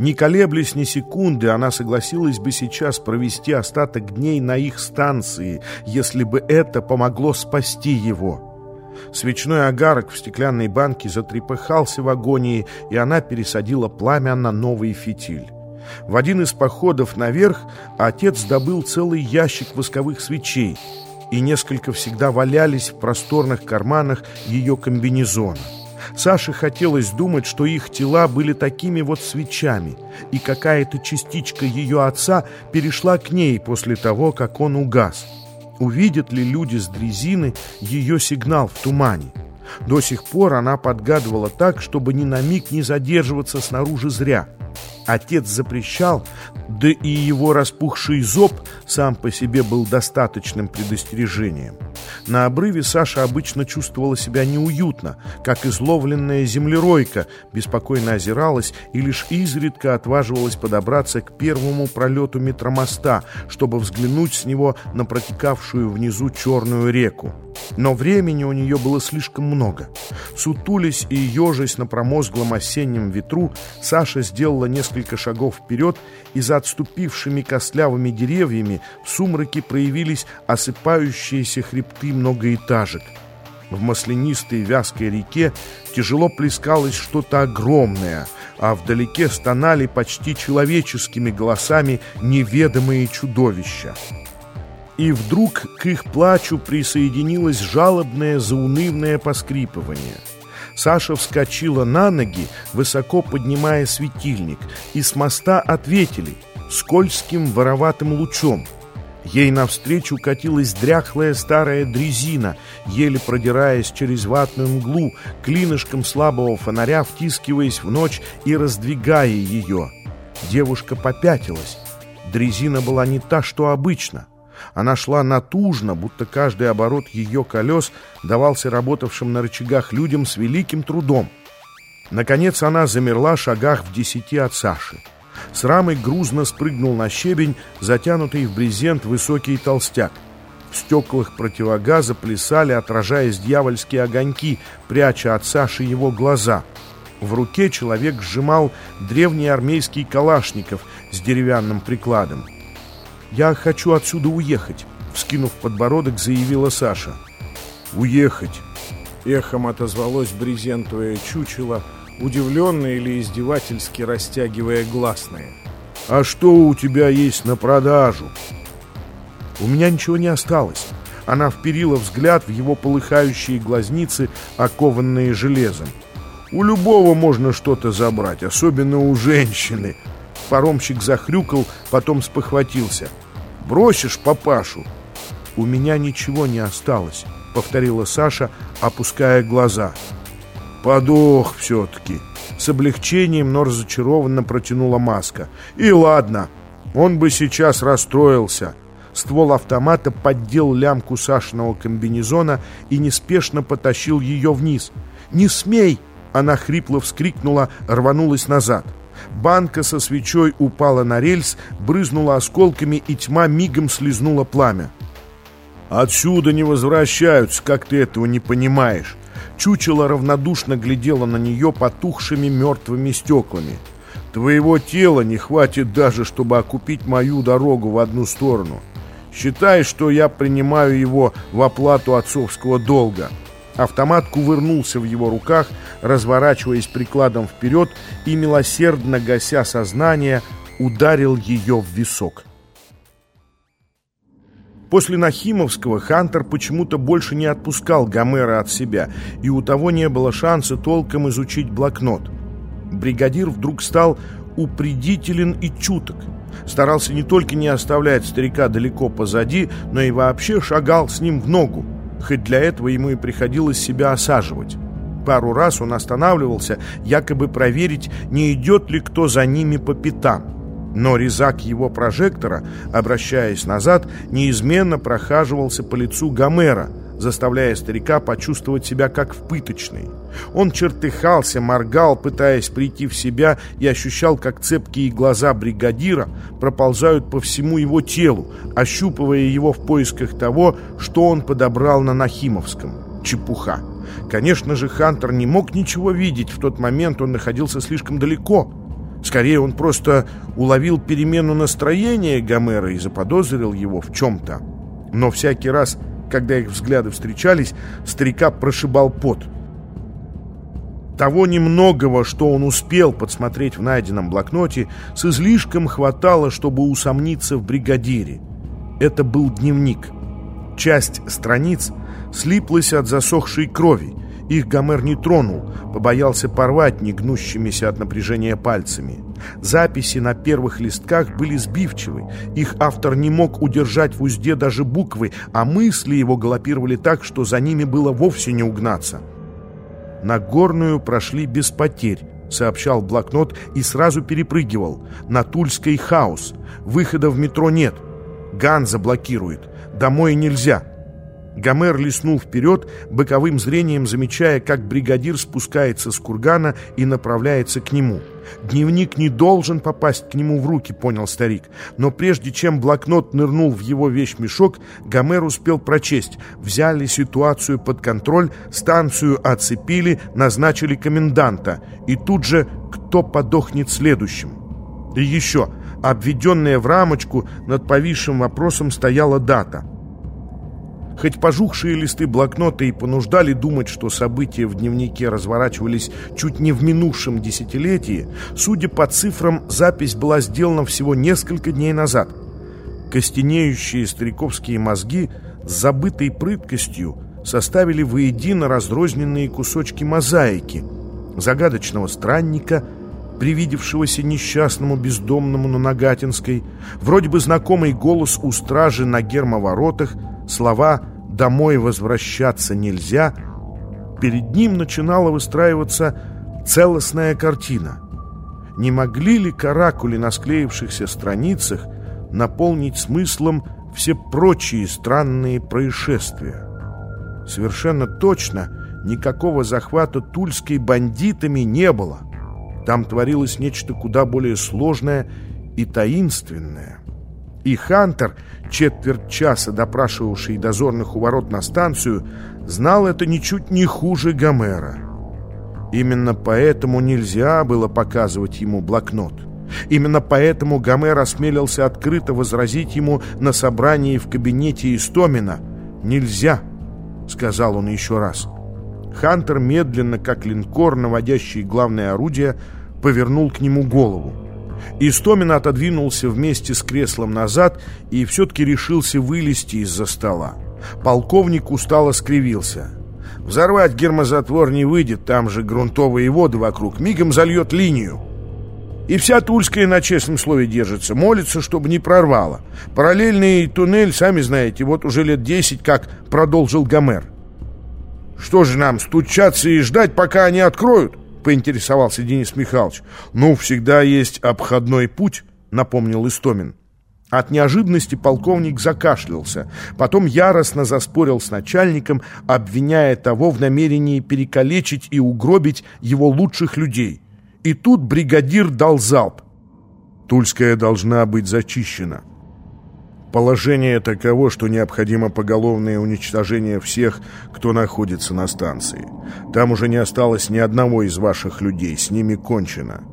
Не колеблясь ни секунды, она согласилась бы сейчас провести остаток дней на их станции, если бы это помогло спасти его. Свечной огарок в стеклянной банке затрепыхался в агонии, и она пересадила пламя на новый фитиль. В один из походов наверх отец добыл целый ящик восковых свечей, и несколько всегда валялись в просторных карманах ее комбинезона. Саше хотелось думать, что их тела были такими вот свечами, и какая-то частичка ее отца перешла к ней после того, как он угас. Увидят ли люди с дрезины ее сигнал в тумане? До сих пор она подгадывала так, чтобы ни на миг не задерживаться снаружи зря – Отец запрещал, да и его распухший зоб сам по себе был достаточным предостережением. На обрыве Саша обычно чувствовала себя неуютно, как изловленная землеройка, беспокойно озиралась и лишь изредка отваживалась подобраться к первому пролету метромоста, чтобы взглянуть с него на протекавшую внизу черную реку. Но времени у нее было слишком много. Сутулись и ежась на промозглом осеннем ветру, Саша сделала несколько шагов вперед, и за отступившими костлявыми деревьями в сумраке проявились осыпающиеся хребты многоэтажек. В маслянистой вязкой реке тяжело плескалось что-то огромное, а вдалеке стонали почти человеческими голосами неведомые чудовища. И вдруг к их плачу присоединилось жалобное заунывное поскрипывание. Саша вскочила на ноги, высоко поднимая светильник, и с моста ответили скользким вороватым лучом. Ей навстречу катилась дряхлая старая дрезина, еле продираясь через ватную мглу, клинышком слабого фонаря втискиваясь в ночь и раздвигая ее. Девушка попятилась. Дрезина была не та, что обычно. Она шла натужно, будто каждый оборот ее колес давался работавшим на рычагах людям с великим трудом. Наконец она замерла шагах в десяти от Саши. С рамой грузно спрыгнул на щебень, затянутый в брезент высокий толстяк. В стеклах противогаза плясали, отражаясь дьявольские огоньки, пряча от Саши его глаза. В руке человек сжимал древний армейский калашников с деревянным прикладом. «Я хочу отсюда уехать», — вскинув подбородок, заявила Саша. «Уехать?» — эхом отозвалось брезентовое чучело, удивленно или издевательски растягивая гласные. «А что у тебя есть на продажу?» «У меня ничего не осталось». Она вперила взгляд в его полыхающие глазницы, окованные железом. «У любого можно что-то забрать, особенно у женщины», Паромщик захрюкал, потом спохватился. «Бросишь папашу?» «У меня ничего не осталось», — повторила Саша, опуская глаза. «Подох все-таки!» С облегчением, но разочарованно протянула маска. «И ладно, он бы сейчас расстроился». Ствол автомата поддел лямку Сашиного комбинезона и неспешно потащил ее вниз. «Не смей!» Она хрипло вскрикнула, рванулась назад. Банка со свечой упала на рельс, брызнула осколками, и тьма мигом слезнула пламя. «Отсюда не возвращаются, как ты этого не понимаешь!» Чучело равнодушно глядело на нее потухшими мертвыми стеклами. «Твоего тела не хватит даже, чтобы окупить мою дорогу в одну сторону. Считай, что я принимаю его в оплату отцовского долга». Автомат кувырнулся в его руках, разворачиваясь прикладом вперед и, милосердно гася сознание, ударил ее в висок. После Нахимовского Хантер почему-то больше не отпускал Гомера от себя, и у того не было шанса толком изучить блокнот. Бригадир вдруг стал упредителен и чуток. Старался не только не оставлять старика далеко позади, но и вообще шагал с ним в ногу хоть для этого ему и приходилось себя осаживать. Пару раз он останавливался, якобы проверить, не идет ли кто за ними по пятам. Но резак его прожектора, обращаясь назад, неизменно прохаживался по лицу Гомера, заставляя старика почувствовать себя как в пыточной. Он чертыхался, моргал, пытаясь прийти в себя, и ощущал, как цепкие глаза бригадира проползают по всему его телу, ощупывая его в поисках того, что он подобрал на Нахимовском. Чепуха. Конечно же, Хантер не мог ничего видеть, в тот момент он находился слишком далеко. Скорее, он просто уловил перемену настроения Гомера и заподозрил его в чем-то. Но всякий раз, когда их взгляды встречались, старика прошибал пот. Того немногого, что он успел подсмотреть в найденном блокноте, с излишком хватало, чтобы усомниться в бригадире. Это был дневник. Часть страниц слиплась от засохшей крови, их Гомер не тронул, побоялся порвать негнущимися от напряжения пальцами. Записи на первых листках были сбивчивы. Их автор не мог удержать в узде даже буквы, а мысли его галопировали так, что за ними было вовсе не угнаться. На горную прошли без потерь, сообщал блокнот и сразу перепрыгивал. На Тульской хаос. Выхода в метро нет. Ган заблокирует. Домой нельзя. Гомер леснул вперед, боковым зрением замечая, как бригадир спускается с кургана и направляется к нему. «Дневник не должен попасть к нему в руки», — понял старик. Но прежде чем блокнот нырнул в его вещмешок, Гомер успел прочесть. Взяли ситуацию под контроль, станцию оцепили, назначили коменданта. И тут же кто подохнет следующим? И еще, обведенная в рамочку, над повисшим вопросом стояла дата — Хоть пожухшие листы блокнота и понуждали думать, что события в дневнике разворачивались чуть не в минувшем десятилетии, судя по цифрам, запись была сделана всего несколько дней назад. Костенеющие стариковские мозги с забытой прыткостью составили воедино разрозненные кусочки мозаики, загадочного странника, привидевшегося несчастному бездомному на Нагатинской, вроде бы знакомый голос у стражи на гермоворотах, слова «домой возвращаться нельзя», перед ним начинала выстраиваться целостная картина. Не могли ли каракули на склеившихся страницах наполнить смыслом все прочие странные происшествия? Совершенно точно никакого захвата Тульской бандитами не было. Там творилось нечто куда более сложное и таинственное. И Хантер, четверть часа допрашивавший дозорных у ворот на станцию, знал это ничуть не хуже Гомера. Именно поэтому нельзя было показывать ему блокнот. Именно поэтому Гомер осмелился открыто возразить ему на собрании в кабинете Истомина. «Нельзя», — сказал он еще раз. Хантер медленно, как линкор, наводящий главное орудие, повернул к нему голову. Истомин отодвинулся вместе с креслом назад и все-таки решился вылезти из-за стола. Полковник устало скривился. «Взорвать гермозатвор не выйдет, там же грунтовые воды вокруг, мигом зальет линию». И вся Тульская на честном слове держится, молится, чтобы не прорвало. Параллельный туннель, сами знаете, вот уже лет десять, как продолжил Гомер. Что же нам, стучаться и ждать, пока они откроют? — поинтересовался Денис Михайлович. «Ну, всегда есть обходной путь», — напомнил Истомин. От неожиданности полковник закашлялся, потом яростно заспорил с начальником, обвиняя того в намерении перекалечить и угробить его лучших людей. И тут бригадир дал залп. «Тульская должна быть зачищена», Положение таково, что необходимо поголовное уничтожение всех, кто находится на станции. Там уже не осталось ни одного из ваших людей, с ними кончено.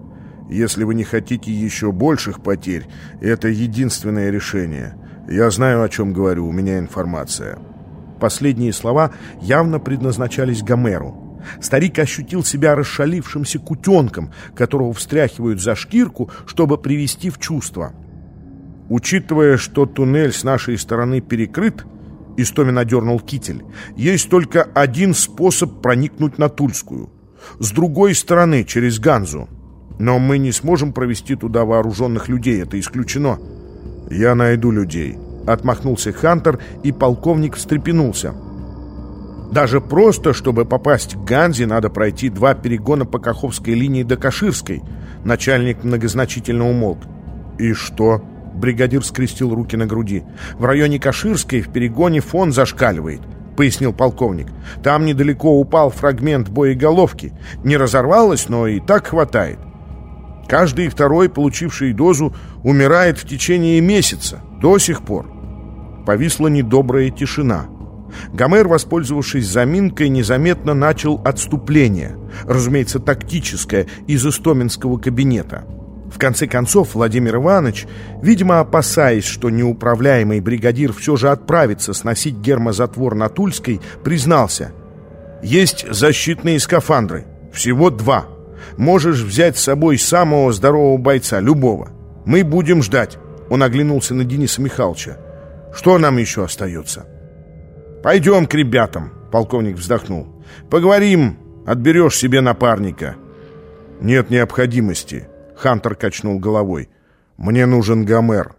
Если вы не хотите еще больших потерь, это единственное решение. Я знаю, о чем говорю, у меня информация». Последние слова явно предназначались Гомеру. Старик ощутил себя расшалившимся кутенком, которого встряхивают за шкирку, чтобы привести в чувство – Учитывая, что туннель с нашей стороны перекрыт, Истомин одернул китель, есть только один способ проникнуть на Тульскую. С другой стороны, через Ганзу. Но мы не сможем провести туда вооруженных людей, это исключено. Я найду людей. Отмахнулся Хантер, и полковник встрепенулся. Даже просто, чтобы попасть к Ганзе, надо пройти два перегона по Каховской линии до Каширской. Начальник многозначительно умолк. «И что?» Бригадир скрестил руки на груди. «В районе Каширской в перегоне фон зашкаливает», — пояснил полковник. «Там недалеко упал фрагмент боеголовки. Не разорвалось, но и так хватает. Каждый второй, получивший дозу, умирает в течение месяца. До сих пор». Повисла недобрая тишина. Гомер, воспользовавшись заминкой, незаметно начал отступление, разумеется, тактическое, из истоминского кабинета. В конце концов, Владимир Иванович, видимо, опасаясь, что неуправляемый бригадир все же отправится сносить гермозатвор на Тульской, признался. «Есть защитные скафандры. Всего два. Можешь взять с собой самого здорового бойца, любого. Мы будем ждать». Он оглянулся на Дениса Михайловича. «Что нам еще остается?» «Пойдем к ребятам», — полковник вздохнул. «Поговорим, отберешь себе напарника». «Нет необходимости», — Хантер качнул головой. «Мне нужен Гомер».